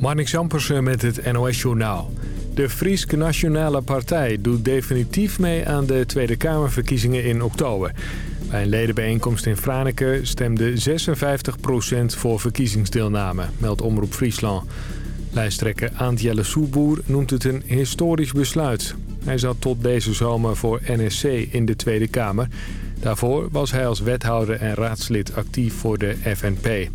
Marnik Zampersen met het NOS-journaal. De Frieske Nationale Partij doet definitief mee aan de Tweede Kamerverkiezingen in oktober. Bij een ledenbijeenkomst in Franeker stemde 56% voor verkiezingsdeelname, meldt Omroep Friesland. Lijsttrekker Aantjelle Soeboer noemt het een historisch besluit. Hij zat tot deze zomer voor NSC in de Tweede Kamer. Daarvoor was hij als wethouder en raadslid actief voor de FNP.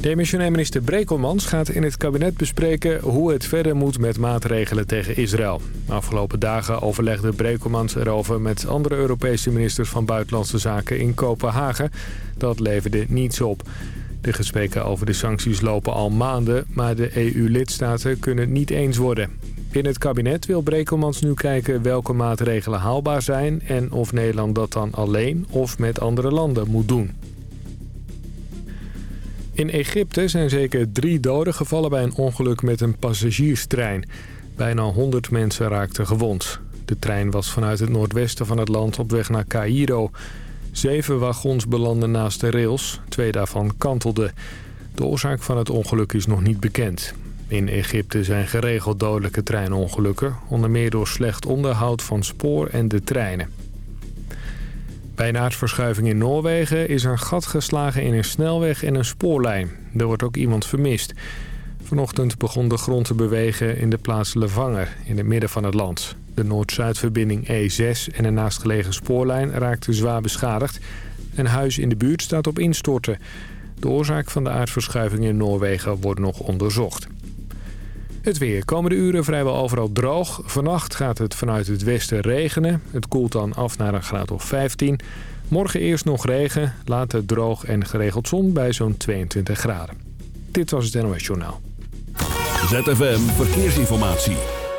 Demissionair minister Brekelmans gaat in het kabinet bespreken hoe het verder moet met maatregelen tegen Israël. Afgelopen dagen overlegde Brekelmans erover met andere Europese ministers van Buitenlandse Zaken in Kopenhagen. Dat leverde niets op. De gesprekken over de sancties lopen al maanden, maar de EU-lidstaten kunnen niet eens worden. Binnen het kabinet wil Brekelmans nu kijken welke maatregelen haalbaar zijn... en of Nederland dat dan alleen of met andere landen moet doen. In Egypte zijn zeker drie doden gevallen bij een ongeluk met een passagierstrein. Bijna 100 mensen raakten gewond. De trein was vanuit het noordwesten van het land op weg naar Cairo. Zeven wagons belanden naast de rails, twee daarvan kantelden. De oorzaak van het ongeluk is nog niet bekend. In Egypte zijn geregeld dodelijke treinongelukken... onder meer door slecht onderhoud van spoor en de treinen. Bij een aardverschuiving in Noorwegen is een gat geslagen in een snelweg en een spoorlijn. Er wordt ook iemand vermist. Vanochtend begon de grond te bewegen in de plaats Levanger in het midden van het land. De Noord-Zuidverbinding E6 en een naastgelegen spoorlijn raakten zwaar beschadigd. Een huis in de buurt staat op instorten. De oorzaak van de aardverschuiving in Noorwegen wordt nog onderzocht. Het weer. Komende uren vrijwel overal droog. Vannacht gaat het vanuit het westen regenen. Het koelt dan af naar een graad of 15. Morgen eerst nog regen, later droog en geregeld zon bij zo'n 22 graden. Dit was het NOS Journaal. ZFM Verkeersinformatie.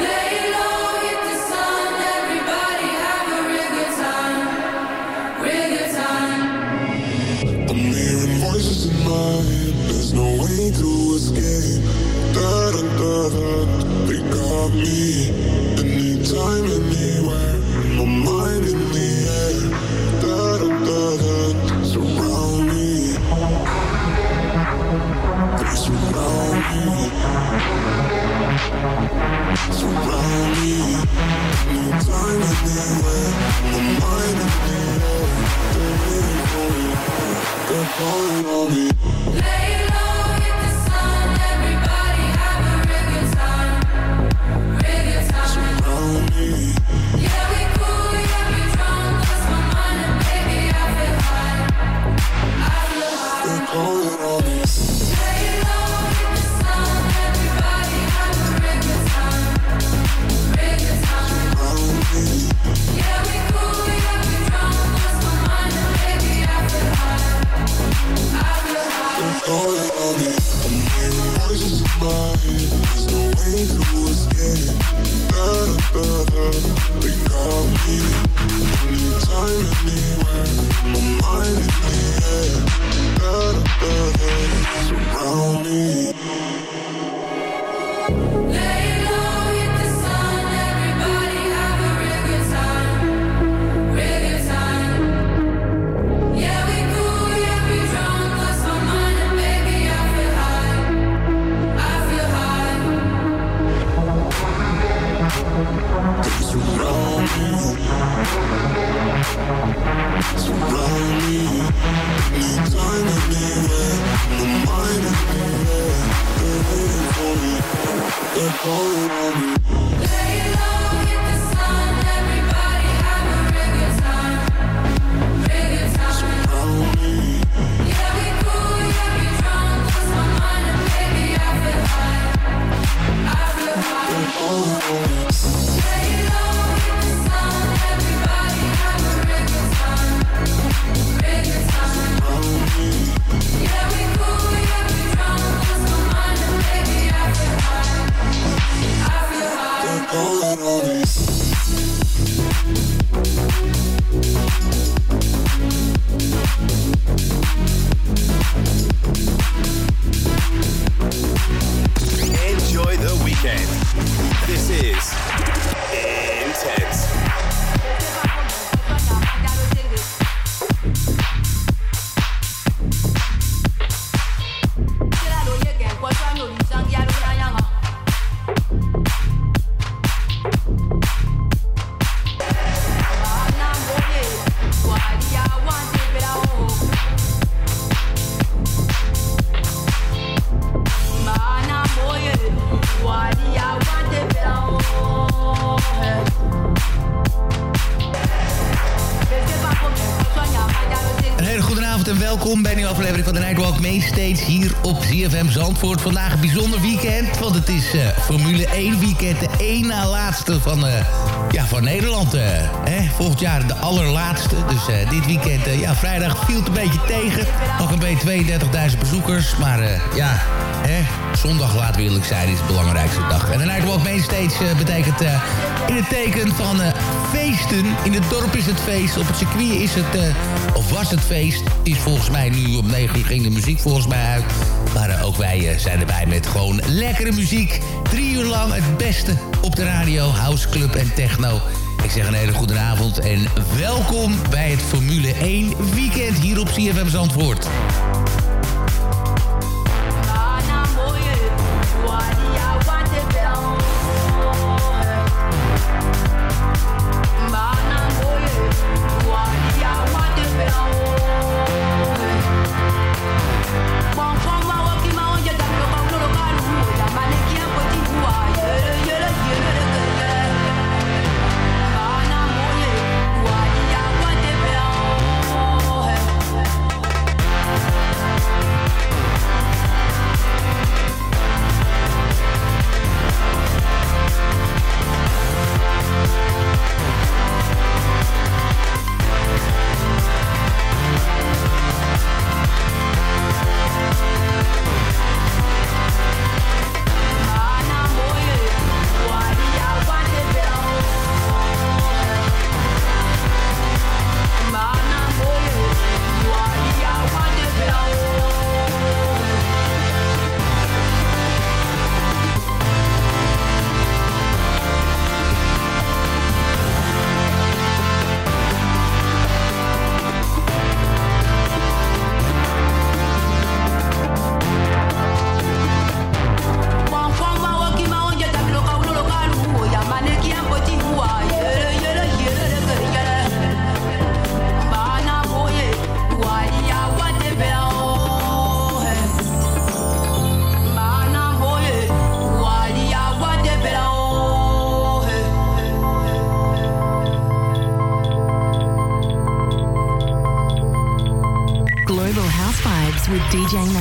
Lay low. Zandvoort. Vandaag een bijzonder weekend, want het is uh, Formule 1 weekend. De één na laatste van, uh, ja, van Nederland. Hè? Volgend jaar de allerlaatste. Dus dit weekend, ja, vrijdag viel het een beetje tegen. Nog een beetje 32.000 bezoekers. Maar ja, zondag, laat we eerlijk zijn, is de belangrijkste dag. En de Nightwalk Mainstage betekent in het teken van feesten. In het dorp is het feest, op het circuit is het, of was het feest. Is volgens mij nu om 9 uur ging de muziek volgens mij uit. Maar uh, ook wij uh, zijn erbij met gewoon lekkere muziek. Drie uur lang het beste op de radio, house, club en techno. Ik zeg een hele goede avond en welkom bij het Formule 1 weekend hier op CFM Zandvoort.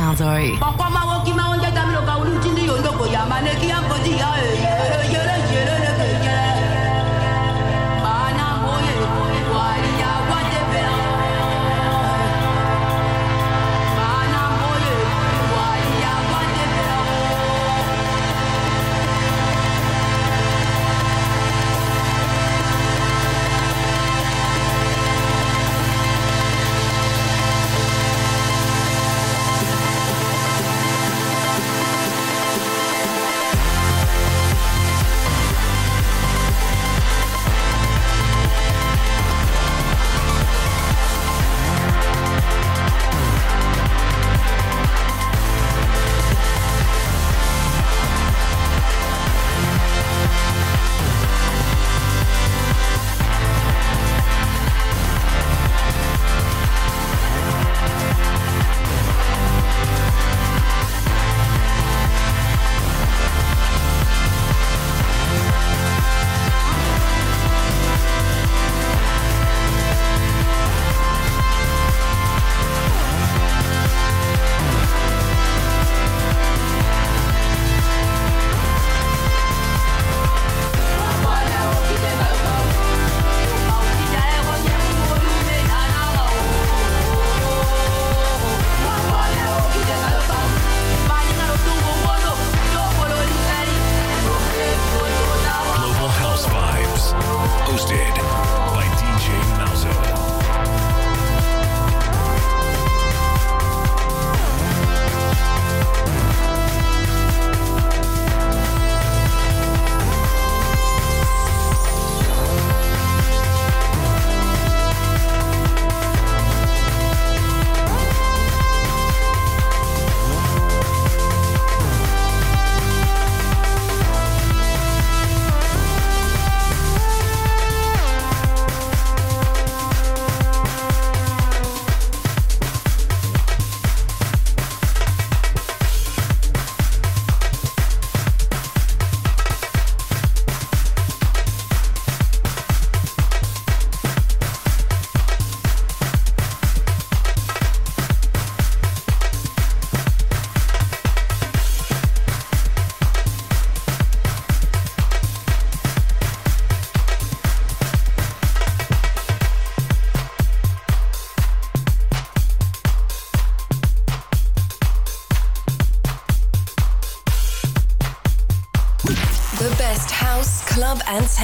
Calgary.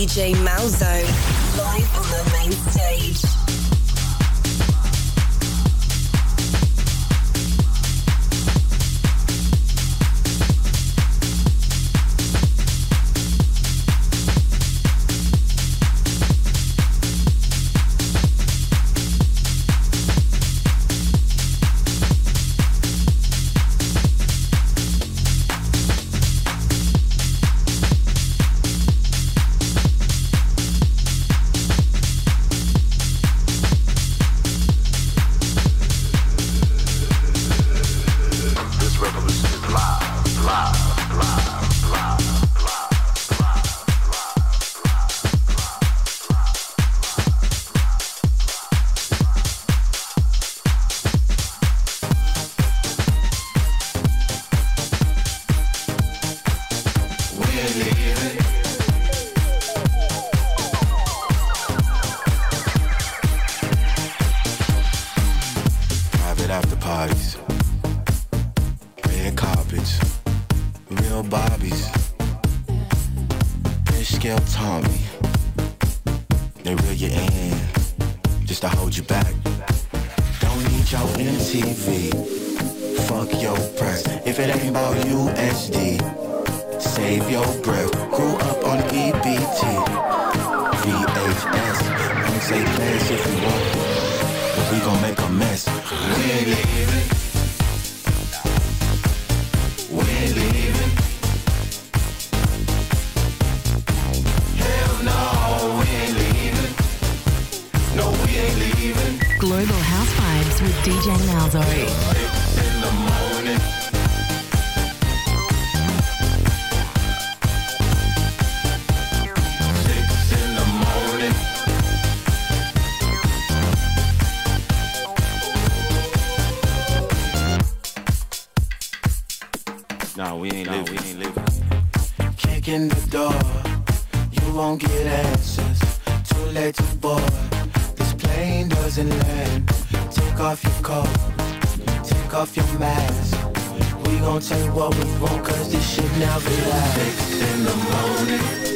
DJ Malzo. it's just too late to board. This plane doesn't land. Take off your coat, take off your mask. We gon' take what we want, cause this shit never lasts. Six in the morning.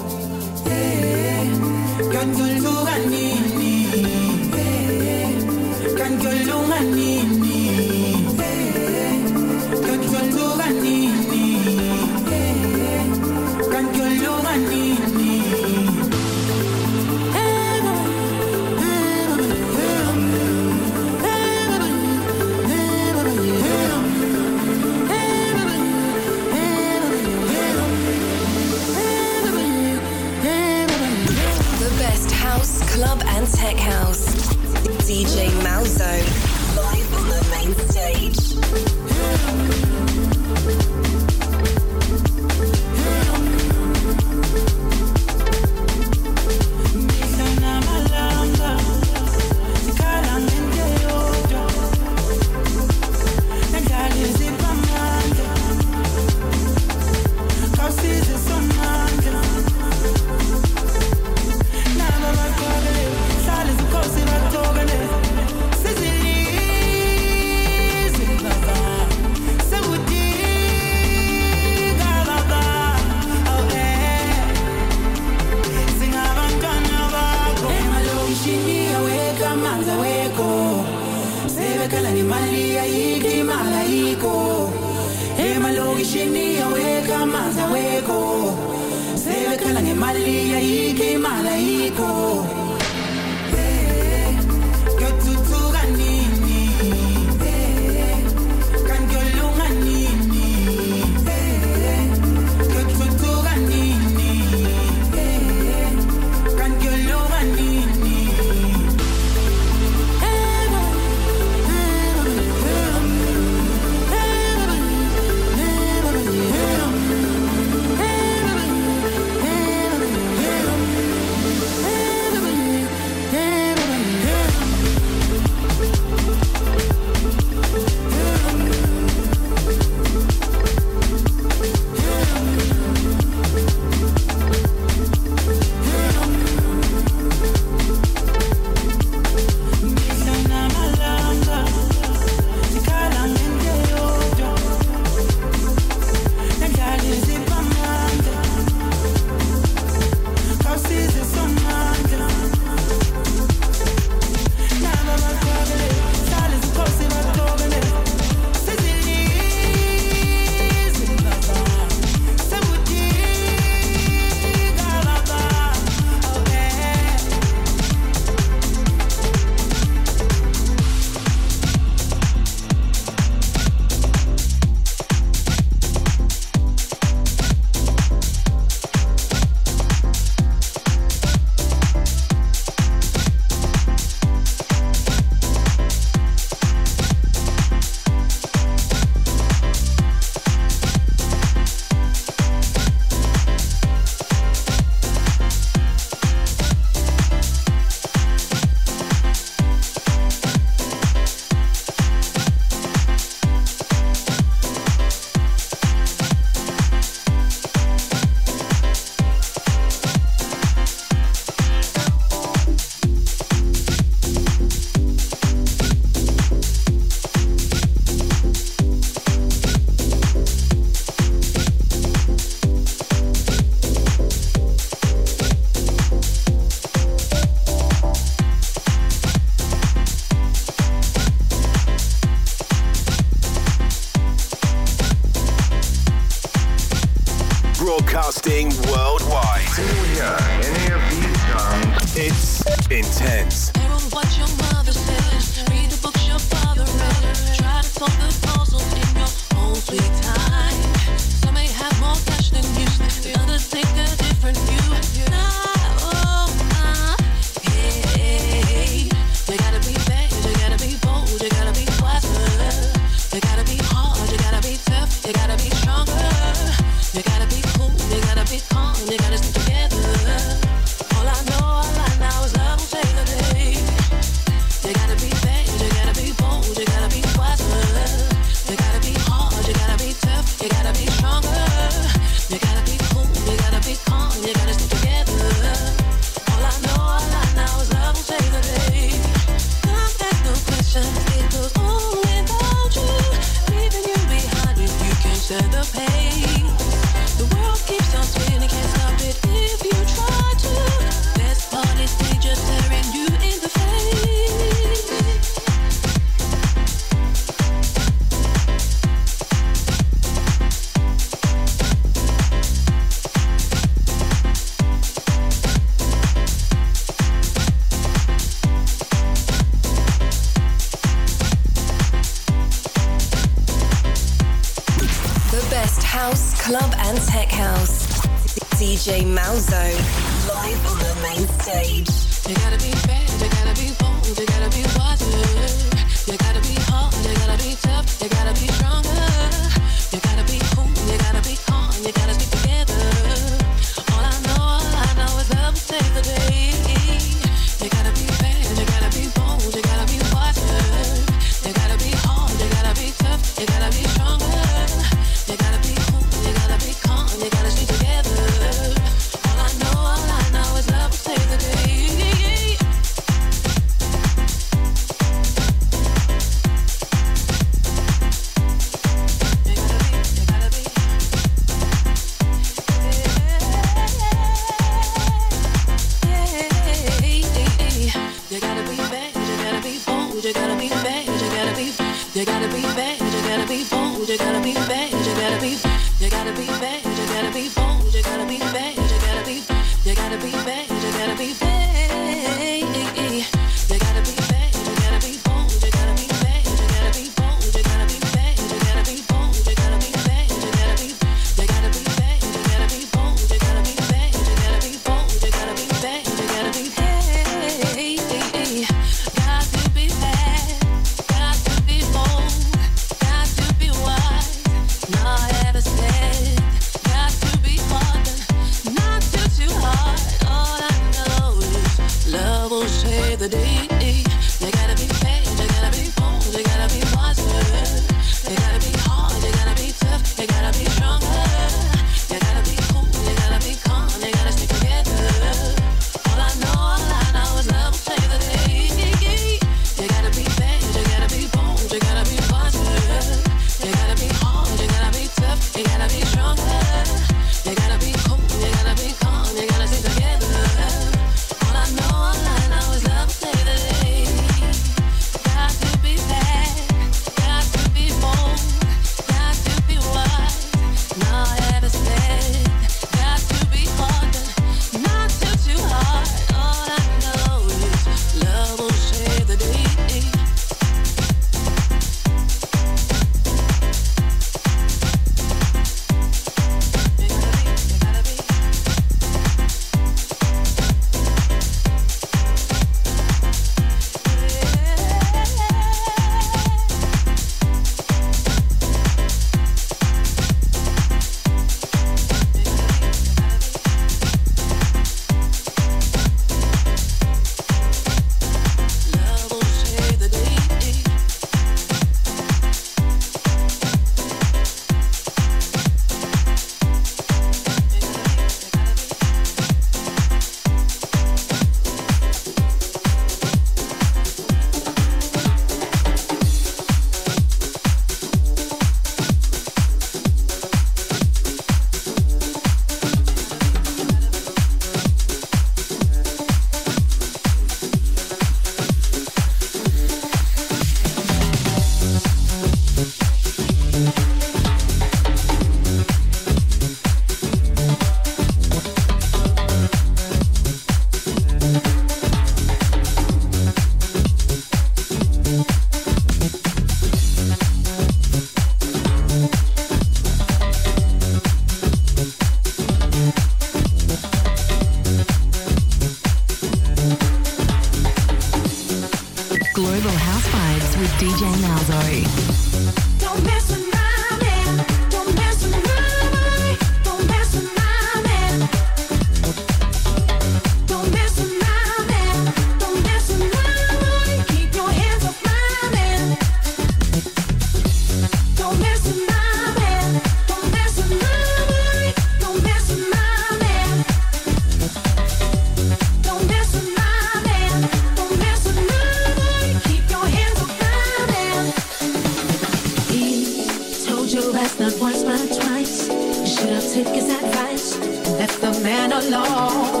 take his advice and let the man alone.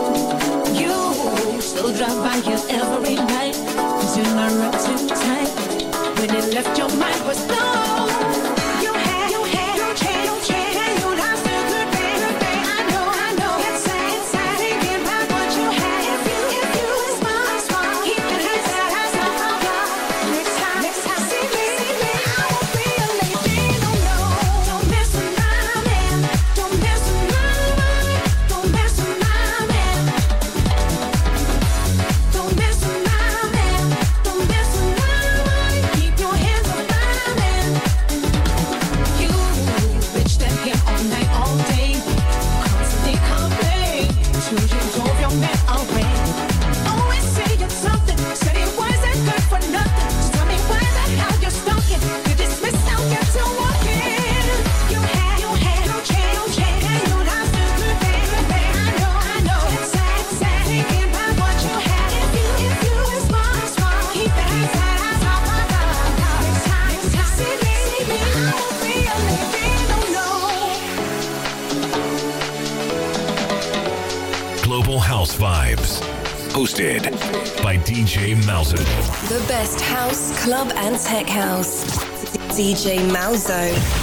DJ Malzo.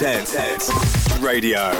This is Intense Radio.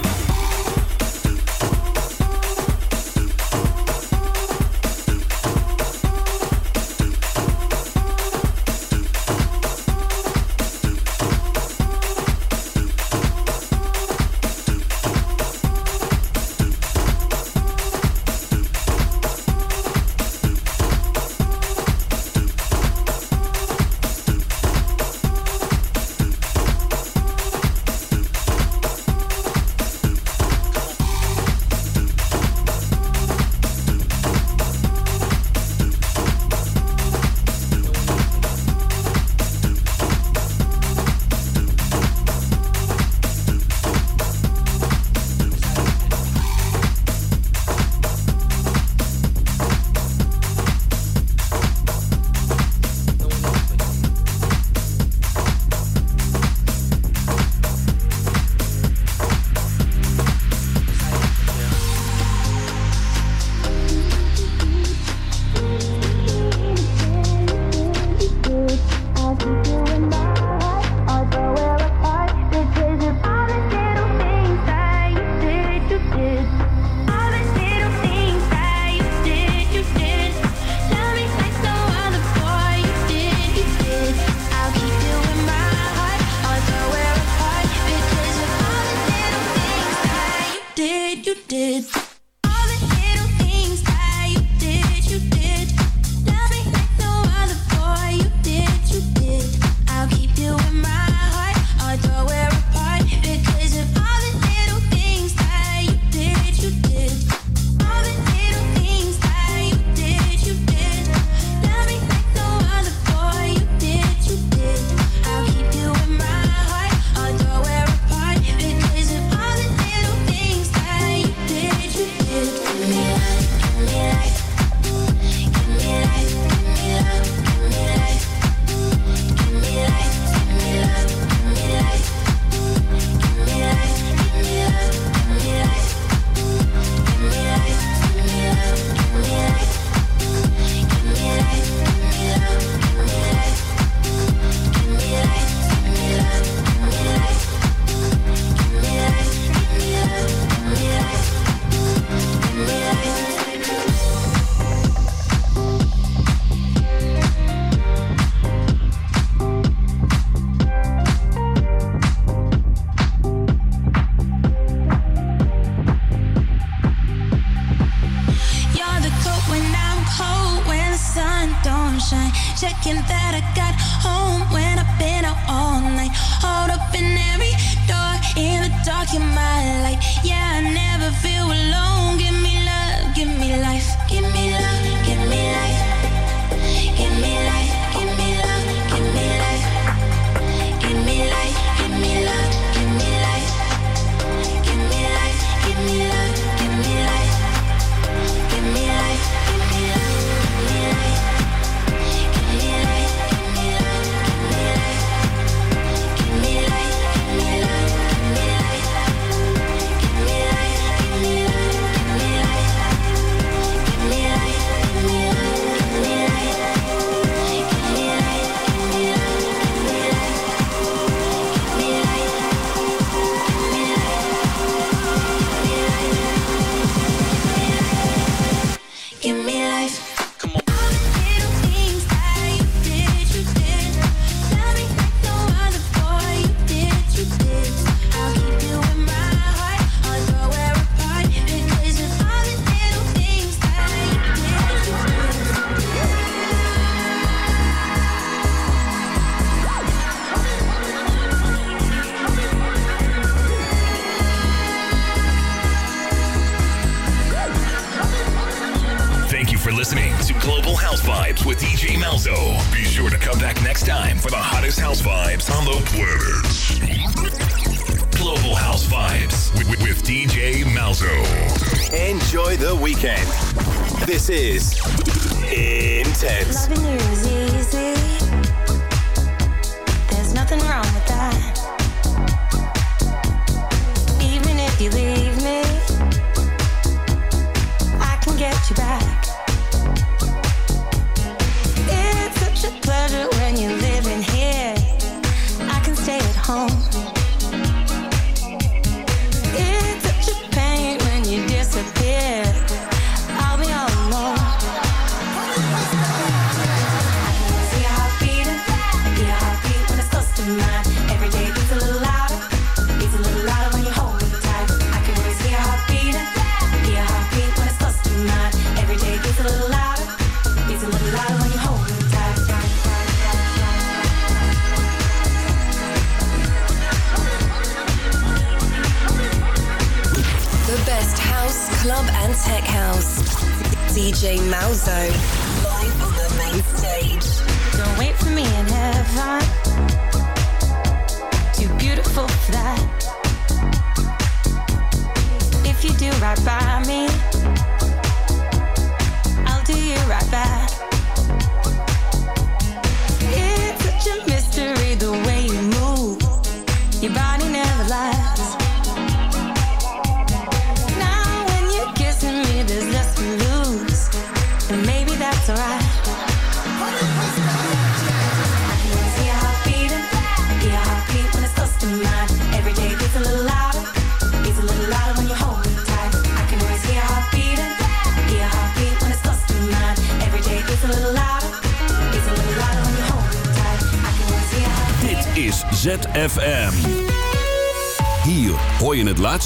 you back.